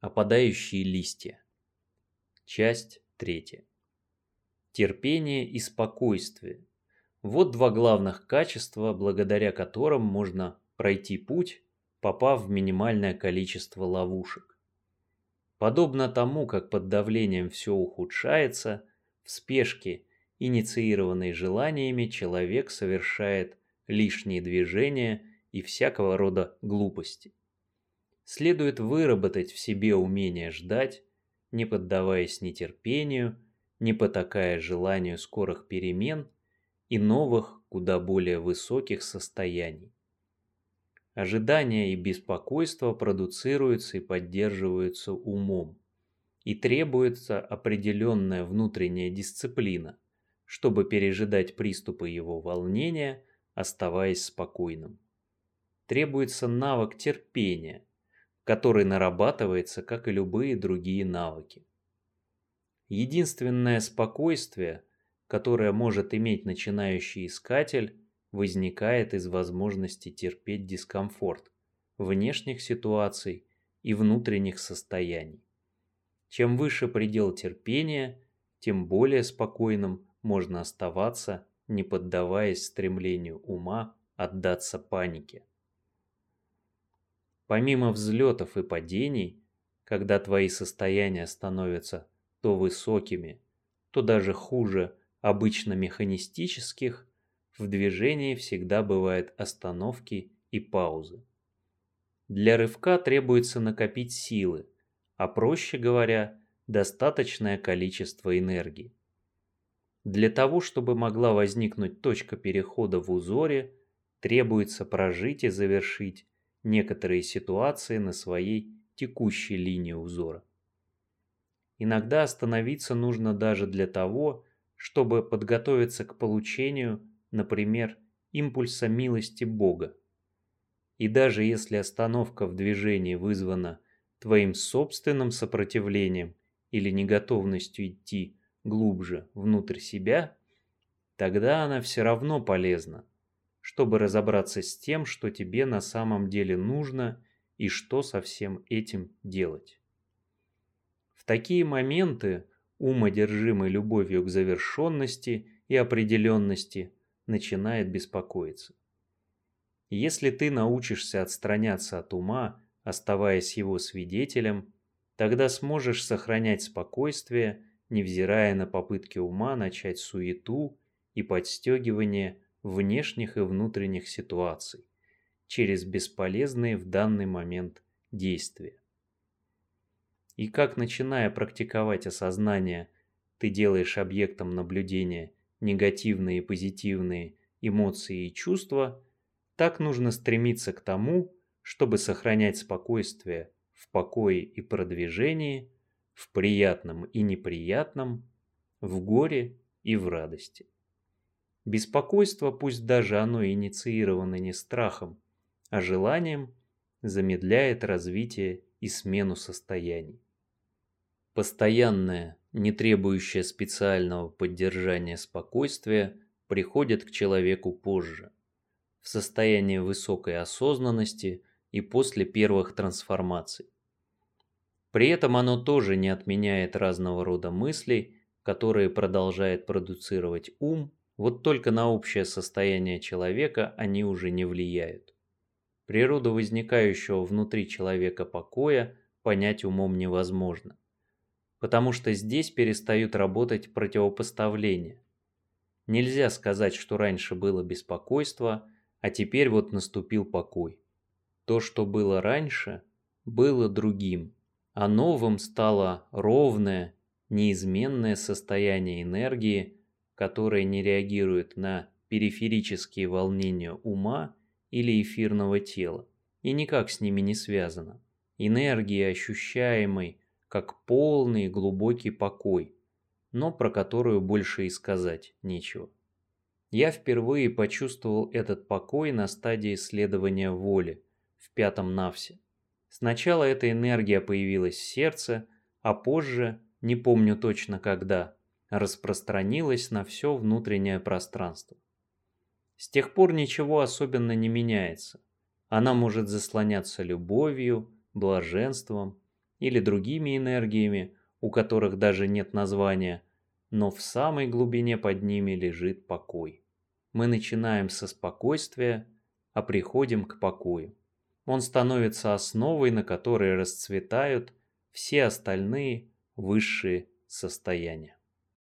Опадающие листья. Часть третья. Терпение и спокойствие. Вот два главных качества, благодаря которым можно пройти путь, попав в минимальное количество ловушек. Подобно тому, как под давлением все ухудшается, в спешке, инициированной желаниями, человек совершает лишние движения и всякого рода глупости. Следует выработать в себе умение ждать, не поддаваясь нетерпению, не потакая желанию скорых перемен и новых, куда более высоких состояний. Ожидания и беспокойство продуцируются и поддерживаются умом, и требуется определенная внутренняя дисциплина, чтобы пережидать приступы его волнения, оставаясь спокойным. Требуется навык терпения, который нарабатывается, как и любые другие навыки. Единственное спокойствие, которое может иметь начинающий искатель, возникает из возможности терпеть дискомфорт внешних ситуаций и внутренних состояний. Чем выше предел терпения, тем более спокойным можно оставаться, не поддаваясь стремлению ума отдаться панике. Помимо взлетов и падений, когда твои состояния становятся то высокими, то даже хуже обычно механистических, в движении всегда бывают остановки и паузы. Для рывка требуется накопить силы, а проще говоря, достаточное количество энергии. Для того, чтобы могла возникнуть точка перехода в узоре, требуется прожить и завершить некоторые ситуации на своей текущей линии узора. Иногда остановиться нужно даже для того, чтобы подготовиться к получению, например, импульса милости Бога. И даже если остановка в движении вызвана твоим собственным сопротивлением или неготовностью идти глубже внутрь себя, тогда она все равно полезна, чтобы разобраться с тем, что тебе на самом деле нужно и что со всем этим делать. В такие моменты ум, одержимый любовью к завершенности и определенности, начинает беспокоиться. Если ты научишься отстраняться от ума, оставаясь его свидетелем, тогда сможешь сохранять спокойствие, невзирая на попытки ума начать суету и подстегивание внешних и внутренних ситуаций через бесполезные в данный момент действия. И как начиная практиковать осознание, ты делаешь объектом наблюдения негативные и позитивные эмоции и чувства, так нужно стремиться к тому, чтобы сохранять спокойствие в покое и продвижении, в приятном и неприятном, в горе и в радости. Беспокойство, пусть даже оно инициировано не страхом, а желанием, замедляет развитие и смену состояний. Постоянное, не требующее специального поддержания спокойствия, приходит к человеку позже, в состоянии высокой осознанности и после первых трансформаций. При этом оно тоже не отменяет разного рода мыслей, которые продолжает продуцировать ум вот только на общее состояние человека они уже не влияют. Природу возникающего внутри человека покоя понять умом невозможно, потому что здесь перестают работать противопоставления. Нельзя сказать, что раньше было беспокойство, а теперь вот наступил покой. То, что было раньше, было другим, а новым стало ровное, неизменное состояние энергии – которое не реагирует на периферические волнения ума или эфирного тела и никак с ними не связано. Энергии, ощущаемой как полный глубокий покой, но про которую больше и сказать нечего. Я впервые почувствовал этот покой на стадии исследования воли, в пятом навсе. Сначала эта энергия появилась в сердце, а позже, не помню точно когда, распространилась на все внутреннее пространство. С тех пор ничего особенно не меняется. Она может заслоняться любовью, блаженством, или другими энергиями, у которых даже нет названия, но в самой глубине под ними лежит покой. Мы начинаем со спокойствия, а приходим к покою. Он становится основой, на которой расцветают все остальные высшие состояния.